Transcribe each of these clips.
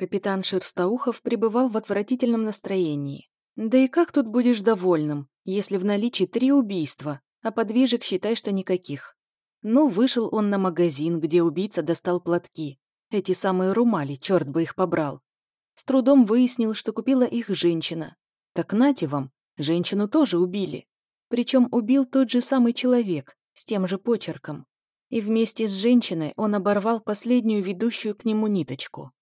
Капитан Шерстоухов пребывал в отвратительном настроении. Да и как тут будешь довольным, если в наличии три убийства, а подвижек считай, что никаких. Ну, вышел он на магазин, где убийца достал платки. Эти самые румали, черт бы их побрал. С трудом выяснил, что купила их женщина. Так нате вам, женщину тоже убили. Причем убил тот же самый человек, с тем же почерком. И вместе с женщиной он оборвал последнюю ведущую к нему ниточку.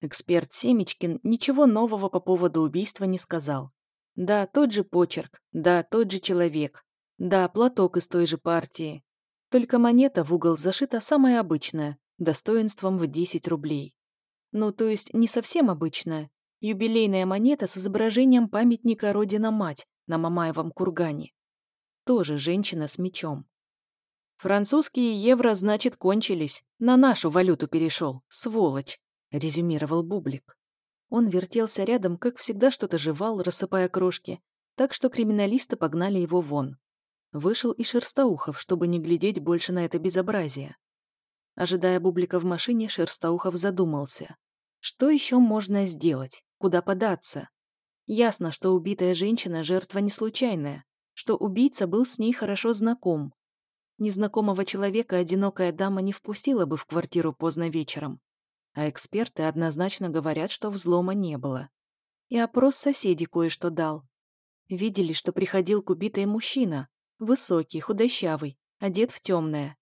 Эксперт Семечкин ничего нового по поводу убийства не сказал. Да, тот же почерк, да, тот же человек, да, платок из той же партии. Только монета в угол зашита самая обычная, достоинством в 10 рублей. Ну, то есть не совсем обычная. Юбилейная монета с изображением памятника Родина-Мать на Мамаевом кургане. Тоже женщина с мечом. Французские евро, значит, кончились. На нашу валюту перешел, сволочь. — резюмировал Бублик. Он вертелся рядом, как всегда что-то жевал, рассыпая крошки, так что криминалисты погнали его вон. Вышел и Шерстоухов, чтобы не глядеть больше на это безобразие. Ожидая Бублика в машине, Шерстоухов задумался. Что еще можно сделать? Куда податься? Ясно, что убитая женщина – жертва не случайная, что убийца был с ней хорошо знаком. Незнакомого человека одинокая дама не впустила бы в квартиру поздно вечером а эксперты однозначно говорят, что взлома не было. И опрос соседей кое-что дал. Видели, что приходил к убитой мужчина, высокий, худощавый, одет в темное.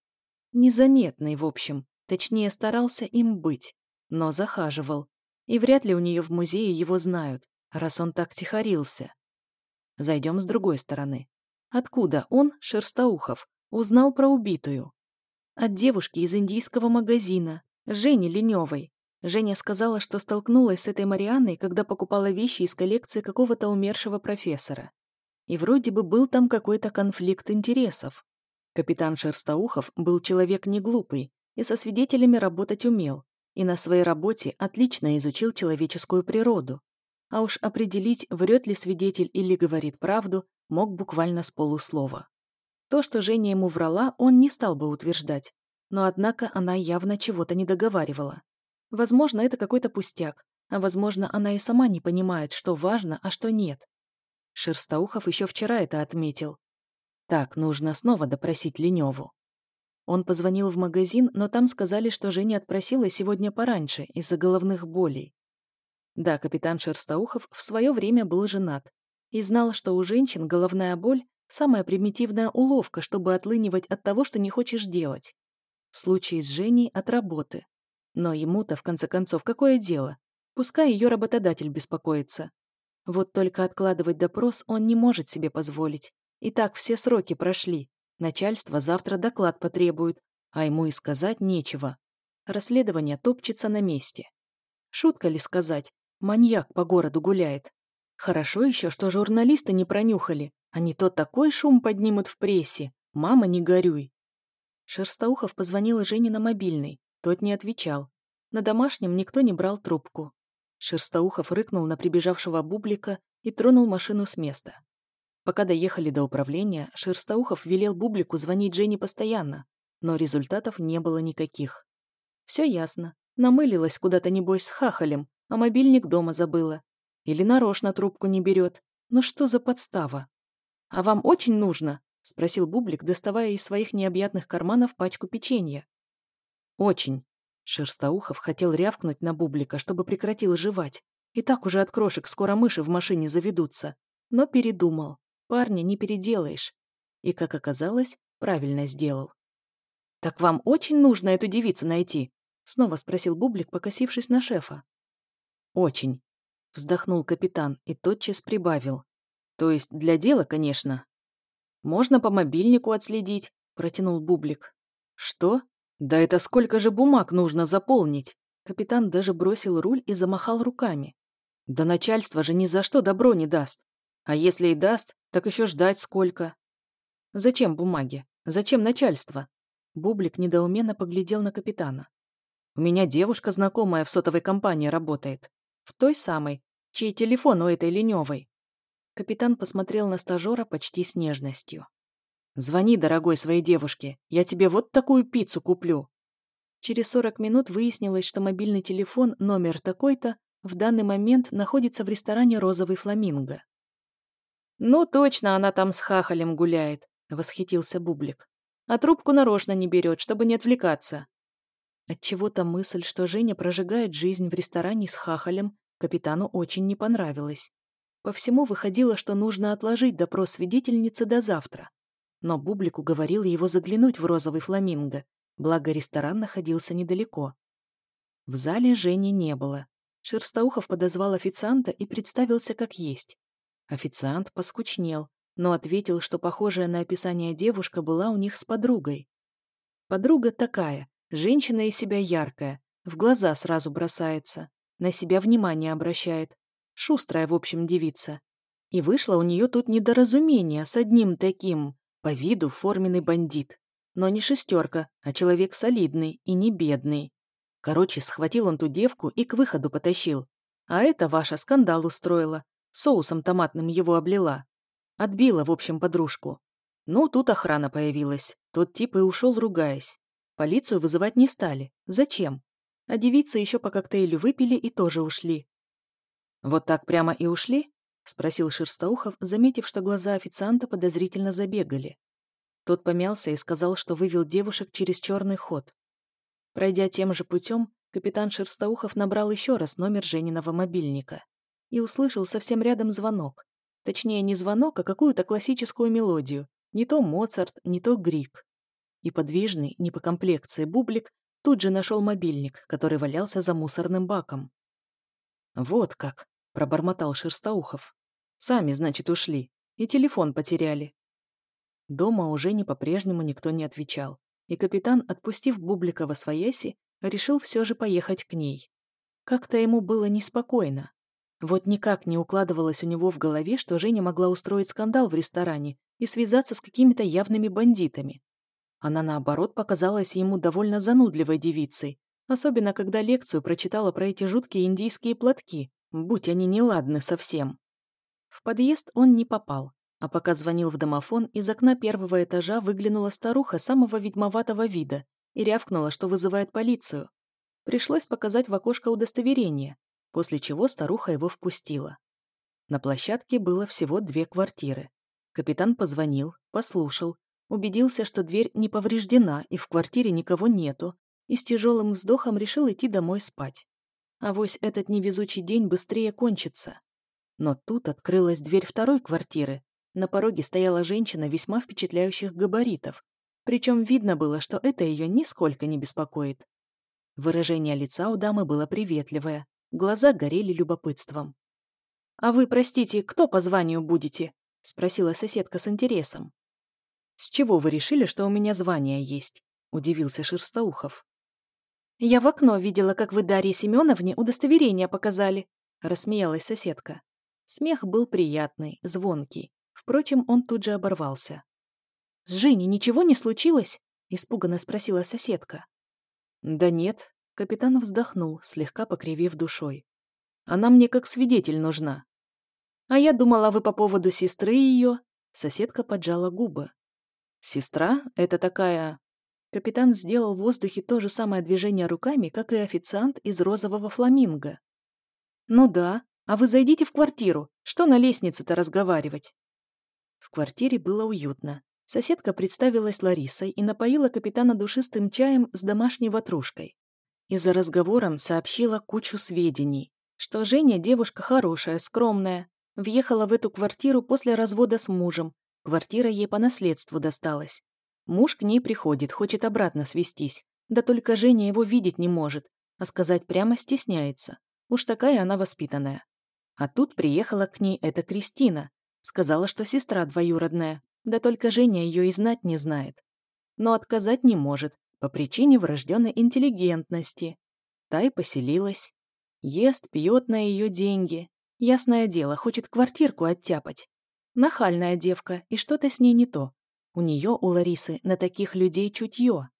Незаметный, в общем, точнее старался им быть, но захаживал. И вряд ли у нее в музее его знают, раз он так тихорился. Зайдем с другой стороны. Откуда он, Шерстоухов, узнал про убитую? От девушки из индийского магазина, Жени Леневой. Женя сказала, что столкнулась с этой Марианной, когда покупала вещи из коллекции какого-то умершего профессора. И вроде бы был там какой-то конфликт интересов. Капитан Шерстоухов был человек не глупый и со свидетелями работать умел, и на своей работе отлично изучил человеческую природу. А уж определить, врет ли свидетель или говорит правду, мог буквально с полуслова. То, что Женя ему врала, он не стал бы утверждать, но однако она явно чего-то не договаривала. Возможно, это какой-то пустяк, а возможно, она и сама не понимает, что важно, а что нет. Шерстоухов еще вчера это отметил. Так, нужно снова допросить Леневу. Он позвонил в магазин, но там сказали, что Женя отпросила сегодня пораньше из-за головных болей. Да, капитан Шерстоухов в свое время был женат и знал, что у женщин головная боль – самая примитивная уловка, чтобы отлынивать от того, что не хочешь делать. В случае с Женей от работы. Но ему-то, в конце концов, какое дело? Пускай ее работодатель беспокоится. Вот только откладывать допрос он не может себе позволить. И так все сроки прошли. Начальство завтра доклад потребует, а ему и сказать нечего. Расследование топчется на месте. Шутка ли сказать? Маньяк по городу гуляет. Хорошо еще, что журналисты не пронюхали, а не то такой шум поднимут в прессе. Мама, не горюй. Шерстоухов позвонил Жене на мобильный. Тот не отвечал. На домашнем никто не брал трубку. Шерстоухов рыкнул на прибежавшего Бублика и тронул машину с места. Пока доехали до управления, Шерстоухов велел Бублику звонить Жене постоянно, но результатов не было никаких. Все ясно. Намылилась куда-то, небось, с хахалем, а мобильник дома забыла. Или нарочно трубку не берет. Ну что за подстава? А вам очень нужно? — спросил Бублик, доставая из своих необъятных карманов пачку печенья. «Очень». Шерстоухов хотел рявкнуть на Бублика, чтобы прекратил жевать. И так уже от крошек скоро мыши в машине заведутся. Но передумал. Парня не переделаешь. И, как оказалось, правильно сделал. «Так вам очень нужно эту девицу найти?» Снова спросил Бублик, покосившись на шефа. «Очень», — вздохнул капитан и тотчас прибавил. «То есть для дела, конечно, можно по мобильнику отследить», – протянул Бублик. «Что? Да это сколько же бумаг нужно заполнить?» Капитан даже бросил руль и замахал руками. «Да начальство же ни за что добро не даст. А если и даст, так еще ждать сколько». «Зачем бумаги? Зачем начальство?» Бублик недоуменно поглядел на капитана. «У меня девушка знакомая в сотовой компании работает. В той самой, чей телефон у этой леневой. Капитан посмотрел на стажера почти с нежностью. «Звони, дорогой, своей девушке. Я тебе вот такую пиццу куплю». Через 40 минут выяснилось, что мобильный телефон, номер такой-то, в данный момент находится в ресторане «Розовый фламинго». «Ну, точно она там с хахалем гуляет», — восхитился Бублик. «А трубку нарочно не берет, чтобы не отвлекаться». Отчего-то мысль, что Женя прожигает жизнь в ресторане с хахалем, капитану очень не понравилась. По всему выходило, что нужно отложить допрос свидетельницы до завтра. Но Бублик уговорил его заглянуть в розовый фламинго, благо ресторан находился недалеко. В зале Жени не было. Шерстоухов подозвал официанта и представился как есть. Официант поскучнел, но ответил, что похожая на описание девушка была у них с подругой. Подруга такая, женщина из себя яркая, в глаза сразу бросается, на себя внимание обращает, шустрая, в общем, девица. И вышло у нее тут недоразумение с одним таким, по виду форменный бандит. Но не шестерка, а человек солидный и не бедный. Короче, схватил он ту девку и к выходу потащил. А это ваша скандал устроила. Соусом томатным его облила. Отбила, в общем, подружку. Ну, тут охрана появилась. Тот тип и ушел, ругаясь. Полицию вызывать не стали. Зачем? А девицы еще по коктейлю выпили и тоже ушли. «Вот так прямо и ушли?» — спросил Шерстоухов, заметив, что глаза официанта подозрительно забегали. Тот помялся и сказал, что вывел девушек через черный ход. Пройдя тем же путем, капитан Шерстоухов набрал еще раз номер Жениного мобильника и услышал совсем рядом звонок. Точнее, не звонок, а какую-то классическую мелодию. Не то Моцарт, не то Грик. И подвижный, не по комплекции бублик тут же нашел мобильник, который валялся за мусорным баком. «Вот как!» — пробормотал Шерстоухов. Сами, значит, ушли. И телефон потеряли. Дома уже не по-прежнему никто не отвечал. И капитан, отпустив Бублика во свояси, решил все же поехать к ней. Как-то ему было неспокойно. Вот никак не укладывалось у него в голове, что Женя могла устроить скандал в ресторане и связаться с какими-то явными бандитами. Она, наоборот, показалась ему довольно занудливой девицей, особенно когда лекцию прочитала про эти жуткие индийские платки, будь они неладны совсем. В подъезд он не попал, а пока звонил в домофон, из окна первого этажа выглянула старуха самого ведьмоватого вида и рявкнула, что вызывает полицию. Пришлось показать в окошко удостоверение, после чего старуха его впустила. На площадке было всего две квартиры. Капитан позвонил, послушал, убедился, что дверь не повреждена и в квартире никого нету, и с тяжелым вздохом решил идти домой спать. А вось этот невезучий день быстрее кончится. Но тут открылась дверь второй квартиры. На пороге стояла женщина весьма впечатляющих габаритов. Причем видно было, что это ее нисколько не беспокоит. Выражение лица у дамы было приветливое, глаза горели любопытством. «А вы, простите, кто по званию будете?» — спросила соседка с интересом. «С чего вы решили, что у меня звание есть?» — удивился Шерстоухов. «Я в окно видела, как вы Дарье Семеновне удостоверение показали», — рассмеялась соседка. Смех был приятный, звонкий. Впрочем, он тут же оборвался. «С Женей ничего не случилось?» — испуганно спросила соседка. «Да нет», — капитан вздохнул, слегка покривив душой. «Она мне как свидетель нужна». «А я думала, вы по поводу сестры ее...» Соседка поджала губы. «Сестра? Это такая...» Капитан сделал в воздухе то же самое движение руками, как и официант из розового фламинго. «Ну да, а вы зайдите в квартиру. Что на лестнице-то разговаривать?» В квартире было уютно. Соседка представилась Ларисой и напоила капитана душистым чаем с домашней ватрушкой. И за разговором сообщила кучу сведений, что Женя девушка хорошая, скромная, въехала в эту квартиру после развода с мужем, квартира ей по наследству досталась. Муж к ней приходит, хочет обратно свестись, да только Женя его видеть не может, а сказать прямо стесняется. Уж такая она воспитанная. А тут приехала к ней эта Кристина. Сказала, что сестра двоюродная, да только Женя ее и знать не знает. Но отказать не может, по причине врожденной интеллигентности. Та и поселилась. Ест, пьет на ее деньги. Ясное дело, хочет квартирку оттяпать. Нахальная девка, и что-то с ней не то. У нее, у Ларисы, на таких людей чутье.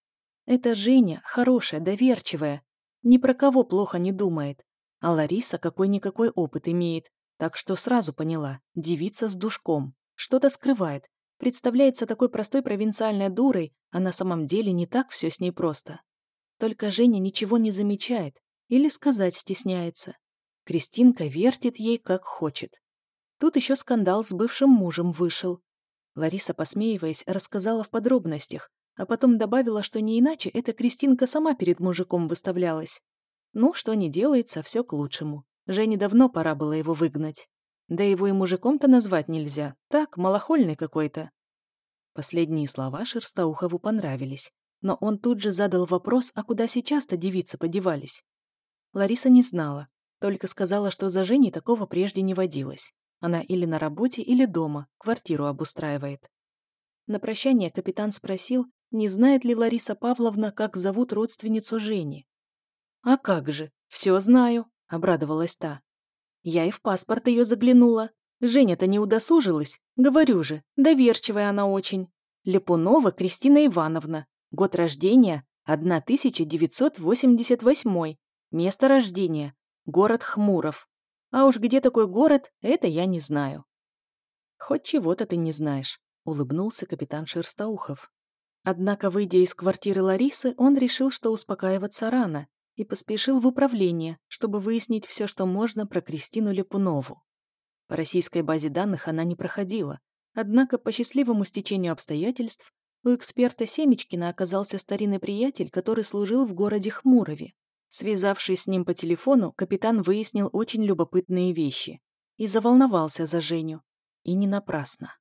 Эта Женя хорошая, доверчивая, ни про кого плохо не думает, а Лариса какой-никакой опыт имеет, так что сразу поняла, девица с душком, что-то скрывает, представляется такой простой провинциальной дурой, а на самом деле не так все с ней просто. Только Женя ничего не замечает или сказать стесняется. Кристинка вертит ей, как хочет. Тут еще скандал с бывшим мужем вышел. Лариса, посмеиваясь, рассказала в подробностях, а потом добавила, что не иначе эта Кристинка сама перед мужиком выставлялась. Ну, что не делается, все к лучшему. Жене давно пора было его выгнать. Да его и мужиком-то назвать нельзя. Так, малохольный какой-то. Последние слова Шерстоухову понравились, но он тут же задал вопрос, а куда сейчас-то девицы подевались. Лариса не знала, только сказала, что за Женей такого прежде не водилось. Она или на работе, или дома, квартиру обустраивает. На прощание капитан спросил, не знает ли Лариса Павловна, как зовут родственницу Жени. «А как же, все знаю», — обрадовалась та. «Я и в паспорт ее заглянула. Женя-то не удосужилась, говорю же, доверчивая она очень. Лепунова Кристина Ивановна, год рождения 1988, место рождения город Хмуров. А уж где такой город, это я не знаю». «Хоть чего-то ты не знаешь», — улыбнулся капитан Шерстоухов. Однако, выйдя из квартиры Ларисы, он решил, что успокаиваться рано, и поспешил в управление, чтобы выяснить все, что можно про Кристину Лепунову. По российской базе данных она не проходила, однако по счастливому стечению обстоятельств у эксперта Семечкина оказался старинный приятель, который служил в городе Хмурове. Связавшись с ним по телефону, капитан выяснил очень любопытные вещи и заволновался за Женю. И не напрасно.